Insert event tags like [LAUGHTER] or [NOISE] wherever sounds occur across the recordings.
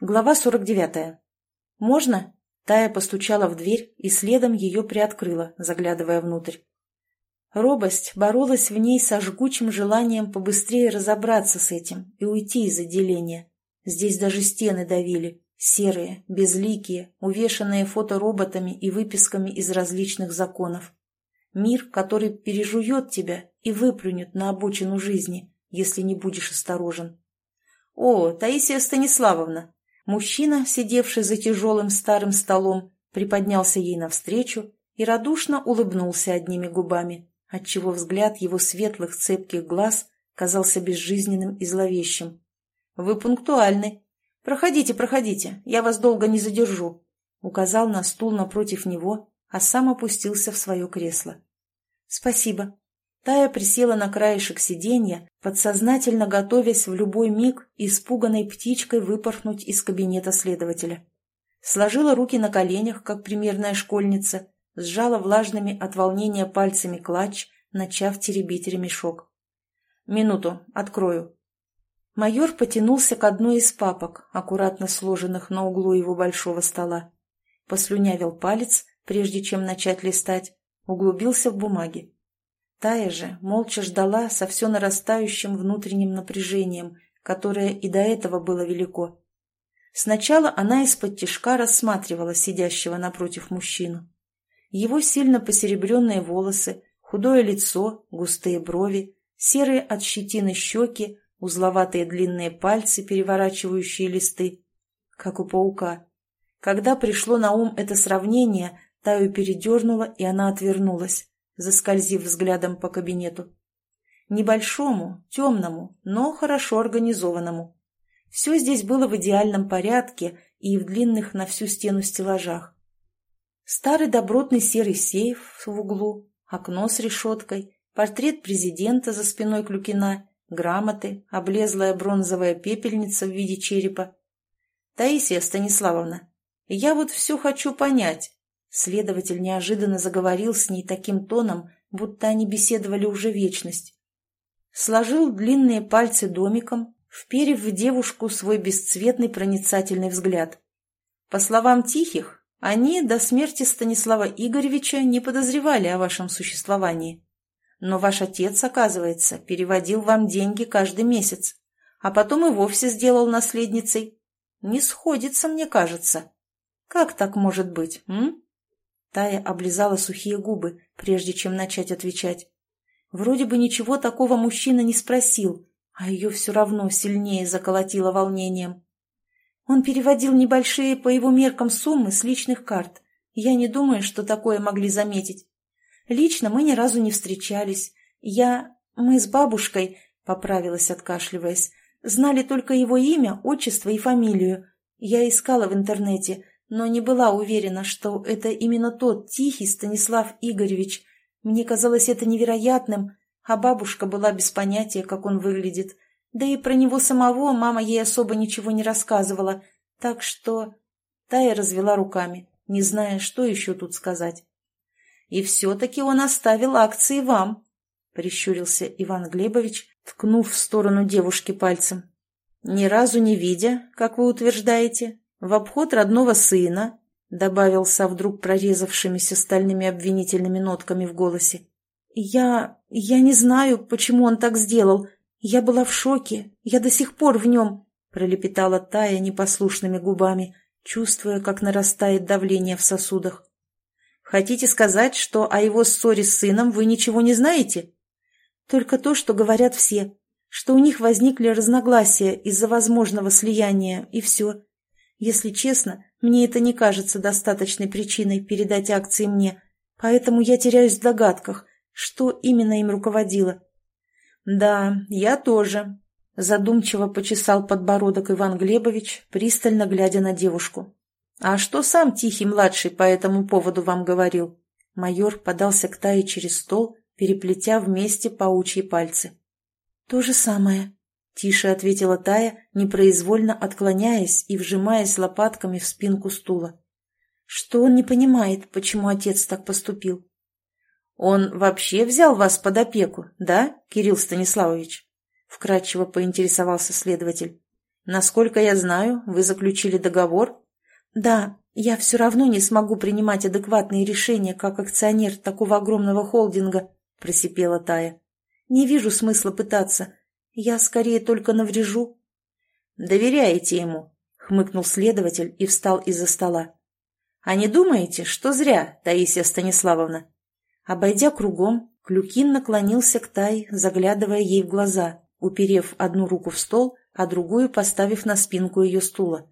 Глава 49. «Можно?» Тая постучала в дверь и следом ее приоткрыла, заглядывая внутрь. Робость боролась в ней со жгучим желанием побыстрее разобраться с этим и уйти из отделения. Здесь даже стены давили, серые, безликие, увешанные фотороботами и выписками из различных законов. Мир, который пережует тебя и выплюнет на обочину жизни, если не будешь осторожен. «О, Таисия Станиславовна!» Мужчина, сидевший за тяжелым старым столом, приподнялся ей навстречу и радушно улыбнулся одними губами, отчего взгляд его светлых цепких глаз казался безжизненным и зловещим. «Вы пунктуальны. Проходите, проходите, я вас долго не задержу», указал на стул напротив него, а сам опустился в свое кресло. «Спасибо», Тая присела на краешек сиденья, подсознательно готовясь в любой миг испуганной птичкой выпорхнуть из кабинета следователя. Сложила руки на коленях, как примерная школьница, сжала влажными от волнения пальцами клатч, начав теребить ремешок. «Минуту, открою». Майор потянулся к одной из папок, аккуратно сложенных на углу его большого стола. Послюнявил палец, прежде чем начать листать, углубился в бумаги. Тая же молча ждала со все нарастающим внутренним напряжением, которое и до этого было велико. Сначала она из-под тишка рассматривала сидящего напротив мужчину. Его сильно посеребренные волосы, худое лицо, густые брови, серые от щетины щеки, узловатые длинные пальцы, переворачивающие листы, как у паука. Когда пришло на ум это сравнение, Таю передернула, и она отвернулась заскользив взглядом по кабинету. Небольшому, темному, но хорошо организованному. Все здесь было в идеальном порядке и в длинных на всю стену стеллажах. Старый добротный серый сейф в углу, окно с решеткой, портрет президента за спиной Клюкина, грамоты, облезлая бронзовая пепельница в виде черепа. «Таисия Станиславовна, я вот все хочу понять, Следователь неожиданно заговорил с ней таким тоном, будто они беседовали уже вечность. Сложил длинные пальцы домиком, вперев в девушку свой бесцветный проницательный взгляд. По словам Тихих, они до смерти Станислава Игоревича не подозревали о вашем существовании. Но ваш отец, оказывается, переводил вам деньги каждый месяц, а потом и вовсе сделал наследницей. Не сходится, мне кажется. Как так может быть, м? Тая облизала сухие губы, прежде чем начать отвечать. Вроде бы ничего такого мужчина не спросил, а ее все равно сильнее заколотило волнением. Он переводил небольшие по его меркам суммы с личных карт. Я не думаю, что такое могли заметить. Лично мы ни разу не встречались. Я... Мы с бабушкой, поправилась откашливаясь, знали только его имя, отчество и фамилию. Я искала в интернете, но не была уверена, что это именно тот тихий Станислав Игоревич. Мне казалось это невероятным, а бабушка была без понятия, как он выглядит. Да и про него самого мама ей особо ничего не рассказывала, так что... Тая развела руками, не зная, что еще тут сказать. «И все-таки он оставил акции вам», — прищурился Иван Глебович, ткнув в сторону девушки пальцем. «Ни разу не видя, как вы утверждаете, в обход родного сына, добавился вдруг прорезавшимися стальными обвинительными нотками в голосе. Я... я не знаю, почему он так сделал. Я была в шоке. Я до сих пор в нем, пролепетала Тая непослушными губами, чувствуя, как нарастает давление в сосудах. Хотите сказать, что о его ссоре с сыном вы ничего не знаете? Только то, что говорят все, что у них возникли разногласия из-за возможного слияния, и все. Если честно, мне это не кажется достаточной причиной передать акции мне, поэтому я теряюсь в догадках, что именно им руководило. «Да, я тоже», — задумчиво почесал подбородок Иван Глебович, пристально глядя на девушку. «А что сам Тихий-младший по этому поводу вам говорил?» Майор подался к Тае через стол, переплетя вместе паучьи пальцы. «То же самое», Тише ответила Тая, непроизвольно отклоняясь и вжимаясь лопатками в спинку стула. Что он не понимает, почему отец так поступил? «Он вообще взял вас под опеку, да, Кирилл Станиславович?» Вкратчиво поинтересовался следователь. Насколько я знаю, вы заключили договор? Да, я все равно не смогу принимать адекватные решения как акционер такого огромного холдинга, просипела Тая. Не вижу смысла пытаться. Я скорее только наврежу. Доверяете ему, хмыкнул следователь и встал из-за стола. А не думаете, что зря, Таисия Станиславовна? Обойдя кругом, Клюкин наклонился к Тае, заглядывая ей в глаза, уперев одну руку в стол, а другую поставив на спинку ее стула.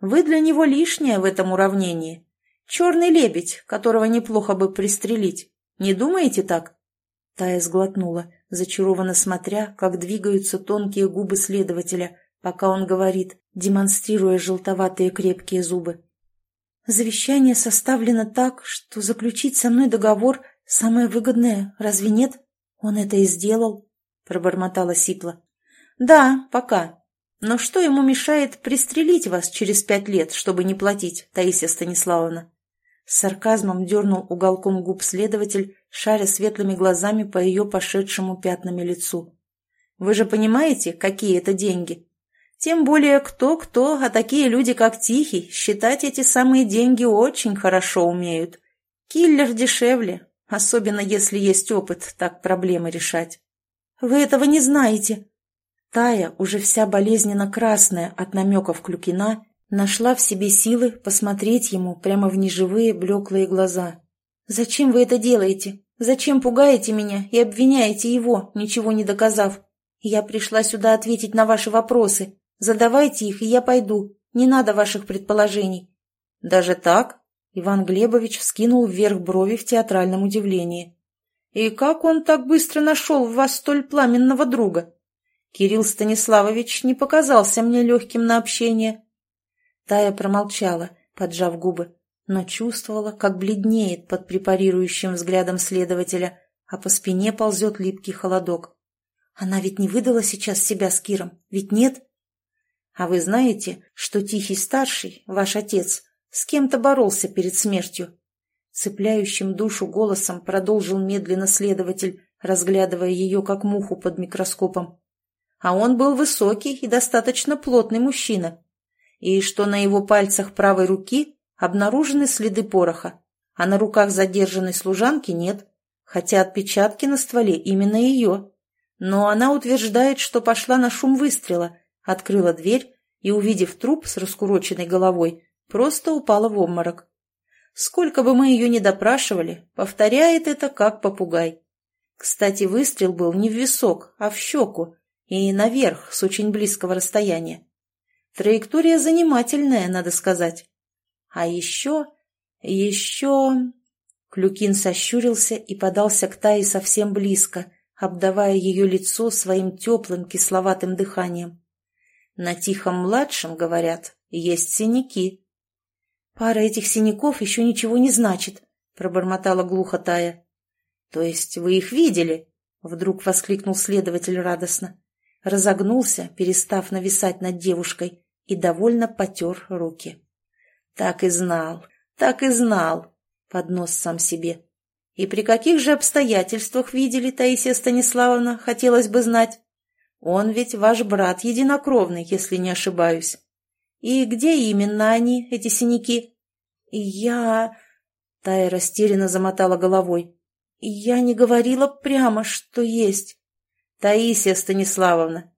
«Вы для него лишняя в этом уравнении. Черный лебедь, которого неплохо бы пристрелить. Не думаете так?» Тая сглотнула, зачарованно смотря, как двигаются тонкие губы следователя, пока он говорит, демонстрируя желтоватые крепкие зубы. «Завещание составлено так, что заключить со мной договор самое выгодное, разве нет? Он это и сделал», — пробормотала Сипла. «Да, пока. Но что ему мешает пристрелить вас через пять лет, чтобы не платить, Таисия Станиславовна?» С сарказмом дернул уголком губ следователь, шаря светлыми глазами по ее пошедшему пятнами лицу. «Вы же понимаете, какие это деньги? Тем более кто-кто, а такие люди, как Тихий, считать эти самые деньги очень хорошо умеют. Киллер дешевле, особенно если есть опыт так проблемы решать. Вы этого не знаете!» Тая, уже вся болезненно красная от намеков Клюкина, нашла в себе силы посмотреть ему прямо в неживые блеклые глаза. «Зачем вы это делаете? Зачем пугаете меня и обвиняете его, ничего не доказав? Я пришла сюда ответить на ваши вопросы. Задавайте их, и я пойду. Не надо ваших предположений». «Даже так?» Иван Глебович вскинул вверх брови в театральном удивлении. «И как он так быстро нашел в вас столь пламенного друга? Кирилл Станиславович не показался мне легким на общение». Тая промолчала, поджав губы, но чувствовала, как бледнеет под препарирующим взглядом следователя, а по спине ползет липкий холодок. Она ведь не выдала сейчас себя с Киром, ведь нет? А вы знаете, что Тихий Старший, ваш отец, с кем-то боролся перед смертью? Цепляющим душу голосом продолжил медленно следователь, разглядывая ее как муху под микроскопом. А он был высокий и достаточно плотный мужчина и что на его пальцах правой руки обнаружены следы пороха, а на руках задержанной служанки нет, хотя отпечатки на стволе именно ее. Но она утверждает, что пошла на шум выстрела, открыла дверь и, увидев труп с раскуроченной головой, просто упала в обморок. Сколько бы мы ее ни допрашивали, повторяет это как попугай. Кстати, выстрел был не в висок, а в щеку и наверх с очень близкого расстояния. Траектория занимательная, надо сказать. А еще... еще... Клюкин сощурился и подался к Тае совсем близко, обдавая ее лицо своим теплым кисловатым дыханием. На Тихом-младшем, говорят, есть синяки. «Пара этих синяков еще ничего не значит», — пробормотала глухо Тая. «То есть вы их видели?» — вдруг воскликнул следователь радостно. Разогнулся, перестав нависать над девушкой, и довольно потер руки. «Так и знал, так и знал», — поднос сам себе. «И при каких же обстоятельствах видели, Таисия Станиславовна, хотелось бы знать? Он ведь ваш брат единокровный, если не ошибаюсь. И где именно они, эти синяки?» «Я...» — Тая растерянно замотала головой. «Я не говорила прямо, что есть». «Таисия Станиславовна,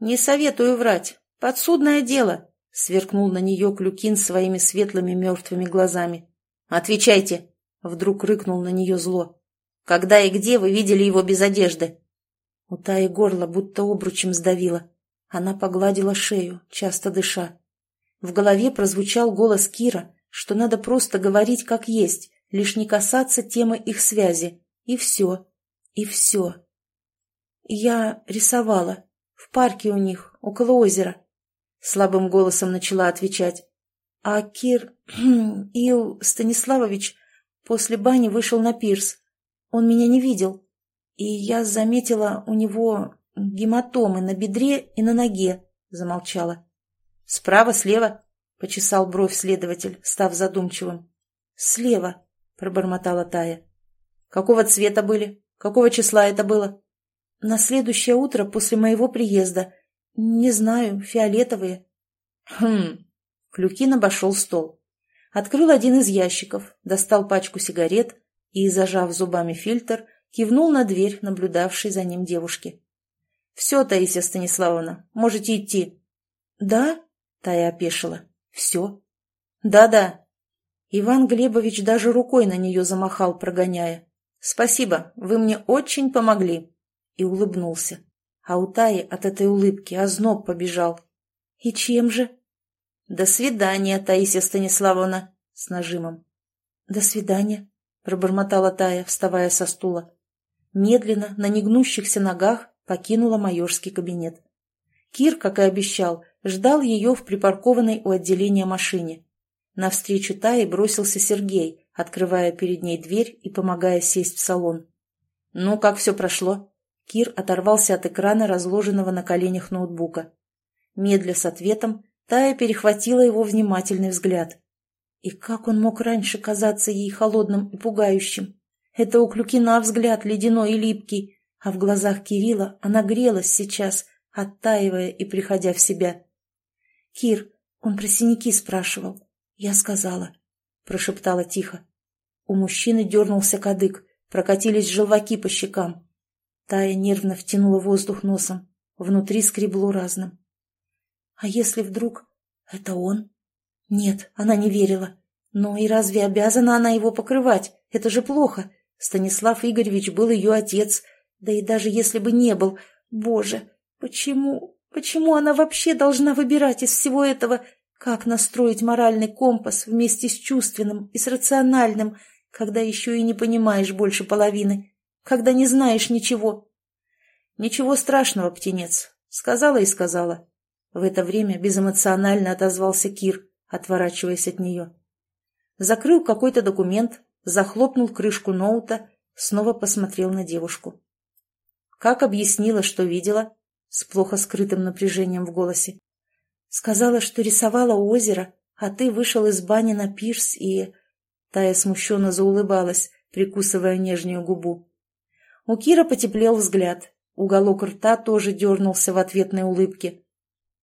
не советую врать. «Подсудное дело!» — сверкнул на нее Клюкин своими светлыми мертвыми глазами. «Отвечайте!» — вдруг рыкнул на нее зло. «Когда и где вы видели его без одежды?» У Таи горло будто обручем сдавило. Она погладила шею, часто дыша. В голове прозвучал голос Кира, что надо просто говорить как есть, лишь не касаться темы их связи. И все. И все. Я рисовала. В парке у них, около озера слабым голосом начала отвечать. А Кир [CLEARS THROAT] Ил Станиславович после бани вышел на пирс. Он меня не видел. И я заметила у него гематомы на бедре и на ноге, замолчала. Справа, слева, почесал бровь следователь, став задумчивым. Слева, пробормотала Тая. Какого цвета были? Какого числа это было? На следующее утро после моего приезда Не знаю, фиолетовые. Хм. Клюкин обошел стол. Открыл один из ящиков, достал пачку сигарет и, зажав зубами фильтр, кивнул на дверь, наблюдавшей за ним девушки. «Все, Таисия Станиславовна, можете идти». «Да?» — Тая опешила. «Все?» «Да-да». Иван Глебович даже рукой на нее замахал, прогоняя. «Спасибо, вы мне очень помогли». И улыбнулся. А у Таи от этой улыбки озноб побежал. «И чем же?» «До свидания, Таисия Станиславовна», с нажимом. «До свидания», — пробормотала Тая, вставая со стула. Медленно, на негнущихся ногах, покинула майорский кабинет. Кир, как и обещал, ждал ее в припаркованной у отделения машине. Навстречу Тае бросился Сергей, открывая перед ней дверь и помогая сесть в салон. «Ну, как все прошло?» Кир оторвался от экрана, разложенного на коленях ноутбука. Медля с ответом, Тая перехватила его внимательный взгляд. И как он мог раньше казаться ей холодным и пугающим? Это у Клюкина взгляд ледяной и липкий, а в глазах Кирилла она грелась сейчас, оттаивая и приходя в себя. «Кир, он про синяки спрашивал. Я сказала», — прошептала тихо. У мужчины дернулся кадык, прокатились желваки по щекам. Тая нервно втянула воздух носом, внутри скребло разным. А если вдруг это он? Нет, она не верила. Но и разве обязана она его покрывать? Это же плохо. Станислав Игоревич был ее отец. Да и даже если бы не был... Боже, почему... Почему она вообще должна выбирать из всего этого, как настроить моральный компас вместе с чувственным и с рациональным, когда еще и не понимаешь больше половины, когда не знаешь ничего? Ничего страшного, птенец. Сказала и сказала. В это время безэмоционально отозвался Кир, отворачиваясь от нее. Закрыл какой-то документ, захлопнул крышку ноута, снова посмотрел на девушку. Как объяснила, что видела? С плохо скрытым напряжением в голосе. Сказала, что рисовала озеро, а ты вышел из бани на пирс и... Тая смущенно заулыбалась, прикусывая нежную губу. У Кира потеплел взгляд. Уголок рта тоже дернулся в ответной улыбке.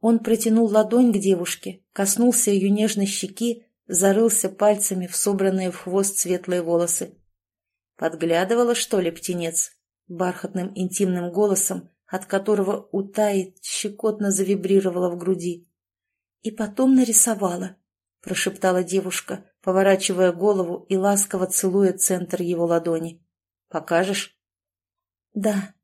Он протянул ладонь к девушке, коснулся ее нежной щеки, зарылся пальцами в собранные в хвост светлые волосы. Подглядывала, что ли, птенец? Бархатным интимным голосом, от которого у Таи щекотно завибрировала в груди. И потом нарисовала, прошептала девушка, поворачивая голову и ласково целуя центр его ладони. «Покажешь?» «Да»,